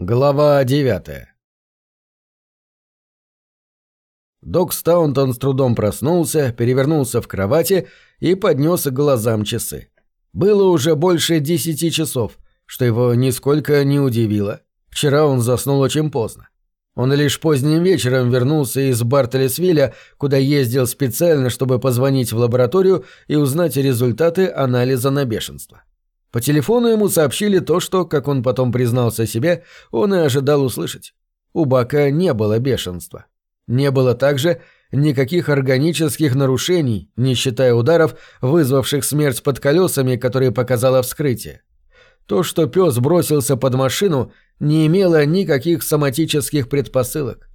Глава 9 Док Стаунтон с трудом проснулся, перевернулся в кровати и поднес к глазам часы. Было уже больше десяти часов, что его нисколько не удивило. Вчера он заснул очень поздно. Он лишь поздним вечером вернулся из Бартелесвилля, куда ездил специально, чтобы позвонить в лабораторию и узнать результаты анализа на бешенство. По телефону ему сообщили то, что, как он потом признался себе, он и ожидал услышать. У Бака не было бешенства. Не было также никаких органических нарушений, не считая ударов, вызвавших смерть под колесами, которые показало вскрытие. То, что пес бросился под машину, не имело никаких соматических предпосылок.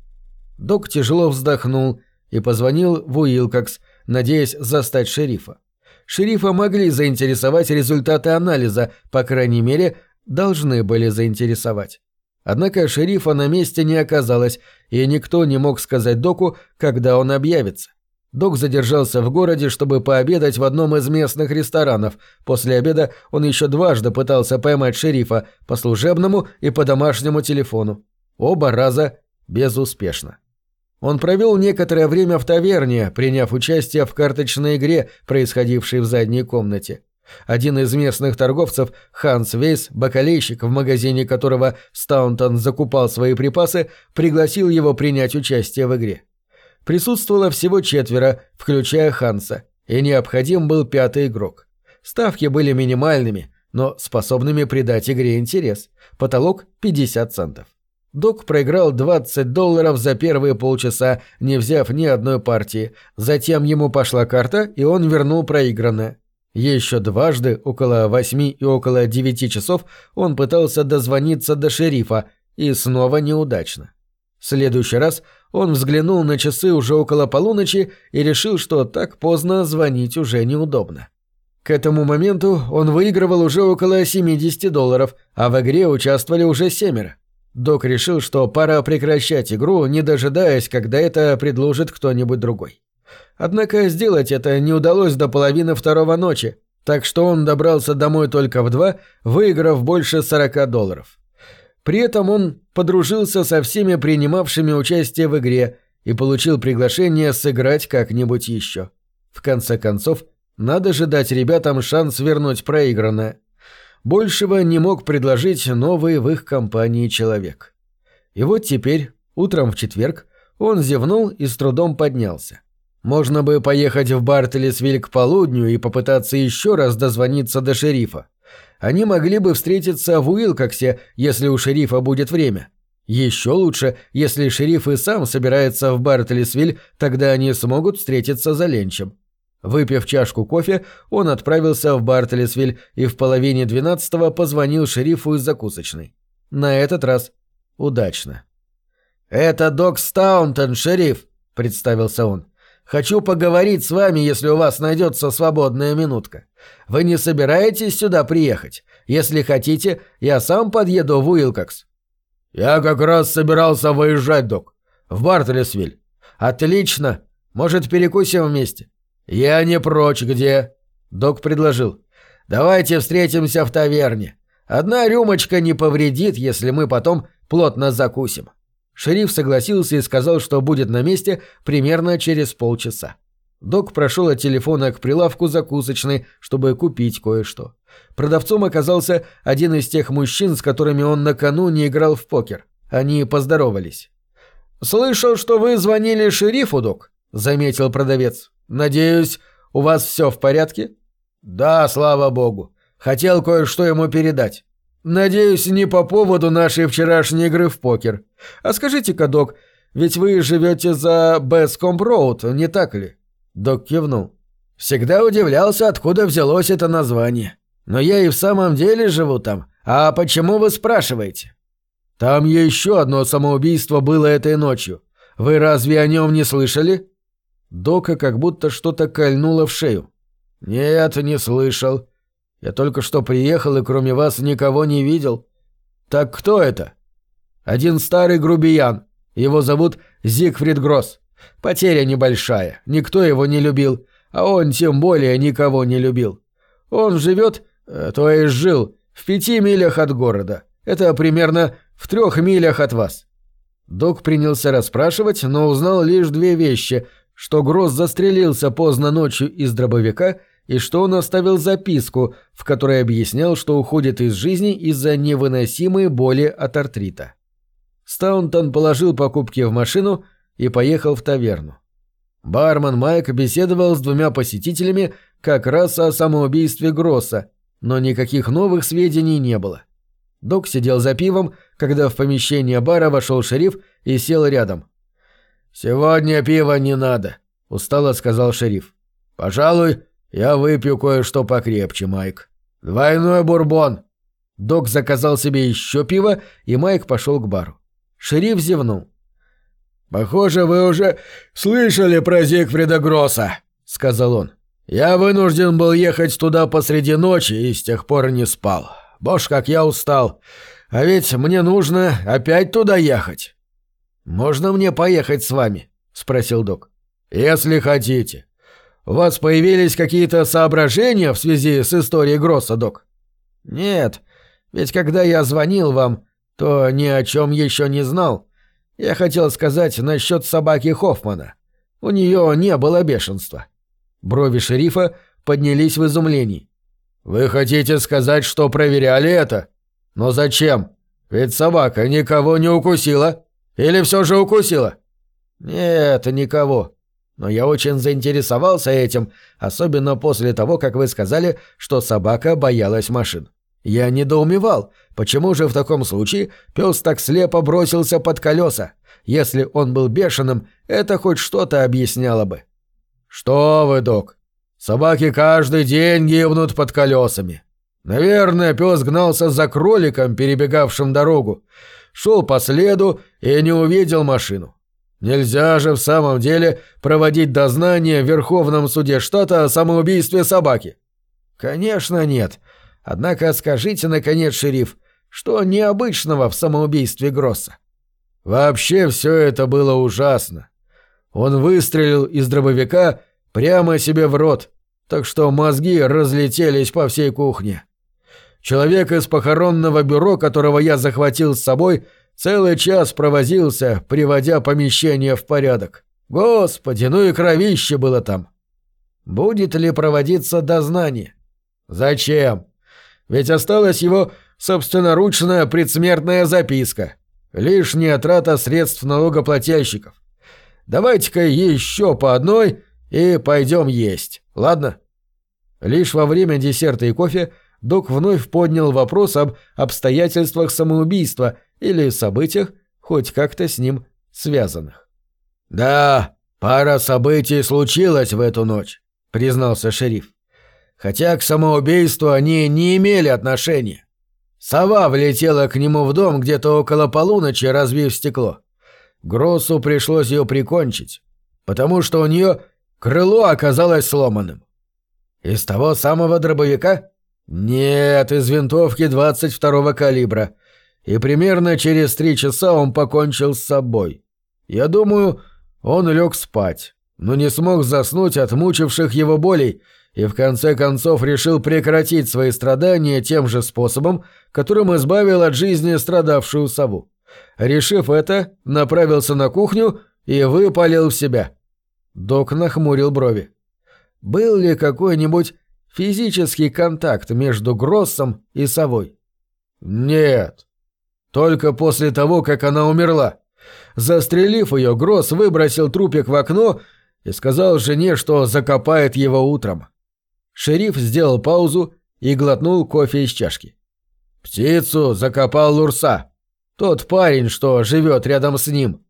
Док тяжело вздохнул и позвонил в Уилкокс, надеясь застать шерифа шерифа могли заинтересовать результаты анализа, по крайней мере, должны были заинтересовать. Однако шерифа на месте не оказалось, и никто не мог сказать доку, когда он объявится. Док задержался в городе, чтобы пообедать в одном из местных ресторанов. После обеда он еще дважды пытался поймать шерифа по служебному и по домашнему телефону. Оба раза безуспешно. Он провел некоторое время в таверне, приняв участие в карточной игре, происходившей в задней комнате. Один из местных торговцев, Ханс Вейс, бакалейщик, в магазине которого Стаунтон закупал свои припасы, пригласил его принять участие в игре. Присутствовало всего четверо, включая Ханса, и необходим был пятый игрок. Ставки были минимальными, но способными придать игре интерес. Потолок – 50 центов. Док проиграл 20 долларов за первые полчаса, не взяв ни одной партии. Затем ему пошла карта, и он вернул проигранное. Еще дважды, около восьми и около девяти часов, он пытался дозвониться до шерифа, и снова неудачно. В следующий раз он взглянул на часы уже около полуночи и решил, что так поздно звонить уже неудобно. К этому моменту он выигрывал уже около 70 долларов, а в игре участвовали уже семеро. Док решил, что пора прекращать игру, не дожидаясь, когда это предложит кто-нибудь другой. Однако сделать это не удалось до половины второго ночи, так что он добрался домой только в два, выиграв больше 40 долларов. При этом он подружился со всеми принимавшими участие в игре и получил приглашение сыграть как-нибудь еще. В конце концов, надо же дать ребятам шанс вернуть проигранное. Большего не мог предложить новый в их компании человек. И вот теперь, утром в четверг, он зевнул и с трудом поднялся. Можно бы поехать в Бартелесвиль к полудню и попытаться еще раз дозвониться до шерифа. Они могли бы встретиться в Уилкоксе, если у шерифа будет время. Еще лучше, если шериф и сам собирается в Бартелесвиль, тогда они смогут встретиться за ленчем. Выпив чашку кофе, он отправился в Бартелесвиль и в половине двенадцатого позвонил шерифу из закусочной. На этот раз удачно. «Это док Стаунтон, шериф», — представился он. «Хочу поговорить с вами, если у вас найдется свободная минутка. Вы не собираетесь сюда приехать? Если хотите, я сам подъеду в Уилкокс». «Я как раз собирался выезжать, док. В Бартелесвиль». «Отлично. Может, перекусим вместе?» «Я не прочь, где?» Док предложил. «Давайте встретимся в таверне. Одна рюмочка не повредит, если мы потом плотно закусим». Шериф согласился и сказал, что будет на месте примерно через полчаса. Док прошел от телефона к прилавку закусочной, чтобы купить кое-что. Продавцом оказался один из тех мужчин, с которыми он накануне играл в покер. Они поздоровались. «Слышал, что вы звонили шерифу, док», — заметил продавец. Надеюсь, у вас все в порядке? Да, слава богу. Хотел кое-что ему передать. Надеюсь, не по поводу нашей вчерашней игры в покер. А скажите-ка, док, ведь вы живете за Бэскомп Роуд, не так ли? Док кивнул. Всегда удивлялся, откуда взялось это название. Но я и в самом деле живу там. А почему вы спрашиваете? Там еще одно самоубийство было этой ночью. Вы разве о нем не слышали? Дока как будто что-то кольнуло в шею. «Нет, не слышал. Я только что приехал и кроме вас никого не видел. Так кто это?» «Один старый грубиян. Его зовут Зигфрид Гросс. Потеря небольшая. Никто его не любил. А он тем более никого не любил. Он живет, э, то есть жил, в пяти милях от города. Это примерно в трех милях от вас». Док принялся расспрашивать, но узнал лишь две вещи, что Гросс застрелился поздно ночью из дробовика и что он оставил записку, в которой объяснял, что уходит из жизни из-за невыносимой боли от артрита. Стаунтон положил покупки в машину и поехал в таверну. Бармен Майк беседовал с двумя посетителями как раз о самоубийстве Гросса, но никаких новых сведений не было. Док сидел за пивом, когда в помещение бара вошел шериф и сел рядом. «Сегодня пива не надо», — устало сказал шериф. «Пожалуй, я выпью кое-что покрепче, Майк. Двойной бурбон». Док заказал себе еще пиво, и Майк пошел к бару. Шериф зевнул. «Похоже, вы уже слышали про Зигфрида Гросса», — сказал он. «Я вынужден был ехать туда посреди ночи и с тех пор не спал. Боже, как я устал. А ведь мне нужно опять туда ехать». «Можно мне поехать с вами?» — спросил док. «Если хотите. У вас появились какие-то соображения в связи с историей Гросса, док?» «Нет, ведь когда я звонил вам, то ни о чем еще не знал. Я хотел сказать насчет собаки Хоффмана. У нее не было бешенства. Брови шерифа поднялись в изумлении. «Вы хотите сказать, что проверяли это? Но зачем? Ведь собака никого не укусила. Или все же укусила?» «Нет, никого. Но я очень заинтересовался этим, особенно после того, как вы сказали, что собака боялась машин. Я недоумевал, почему же в таком случае пес так слепо бросился под колеса. Если он был бешеным, это хоть что-то объясняло бы. «Что вы, док? Собаки каждый день гибнут под колесами. Наверное, пес гнался за кроликом, перебегавшим дорогу, шел по следу и не увидел машину. Нельзя же в самом деле проводить дознание в Верховном суде штата о самоубийстве собаки». «Конечно нет», Однако скажите, наконец, шериф, что необычного в самоубийстве Гросса? Вообще все это было ужасно. Он выстрелил из дробовика прямо себе в рот, так что мозги разлетелись по всей кухне. Человек из похоронного бюро, которого я захватил с собой, целый час провозился, приводя помещение в порядок. Господи, ну и кровище было там. Будет ли проводиться дознание? Зачем? Ведь осталась его собственноручная предсмертная записка. Лишняя трата средств налогоплательщиков. Давайте-ка еще по одной и пойдем есть, ладно? Лишь во время десерта и кофе док вновь поднял вопрос об обстоятельствах самоубийства или событиях, хоть как-то с ним связанных. «Да, пара событий случилась в эту ночь», — признался шериф хотя к самоубийству они не имели отношения. Сова влетела к нему в дом где-то около полуночи, разбив стекло. Гроссу пришлось ее прикончить, потому что у нее крыло оказалось сломанным. Из того самого дробовика? Нет, из винтовки 22-го калибра. И примерно через три часа он покончил с собой. Я думаю, он лег спать, но не смог заснуть от мучивших его болей и в конце концов решил прекратить свои страдания тем же способом, которым избавил от жизни страдавшую сову. Решив это, направился на кухню и выпалил в себя. Док нахмурил брови. Был ли какой-нибудь физический контакт между Гроссом и совой? Нет. Только после того, как она умерла. Застрелив ее, Гросс выбросил трупик в окно и сказал жене, что закопает его утром. Шериф сделал паузу и глотнул кофе из чашки. «Птицу закопал Лурса. Тот парень, что живет рядом с ним.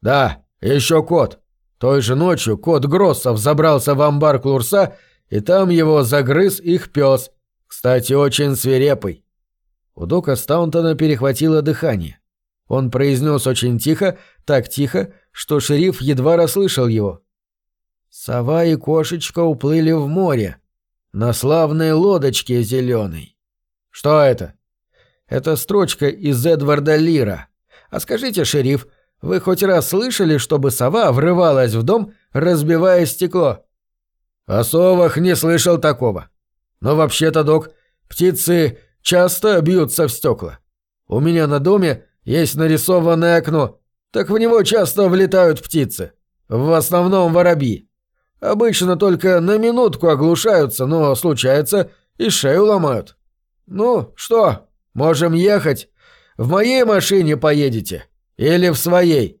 Да, еще кот. Той же ночью кот Гроссов забрался в амбар к Лурса, и там его загрыз их пес. Кстати, очень свирепый». У Дока Стаунтона перехватило дыхание. Он произнес очень тихо, так тихо, что шериф едва расслышал его. «Сова и кошечка уплыли в море», на славной лодочке зеленой. Что это? Это строчка из Эдварда Лира. А скажите, шериф, вы хоть раз слышали, чтобы сова врывалась в дом, разбивая стекло? О совах не слышал такого. Но вообще-то, док, птицы часто бьются в стекла. У меня на доме есть нарисованное окно, так в него часто влетают птицы. В основном воробьи. Обычно только на минутку оглушаются, но случается и шею ломают. Ну, что, можем ехать? В моей машине поедете? Или в своей?»